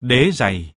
Đế giày.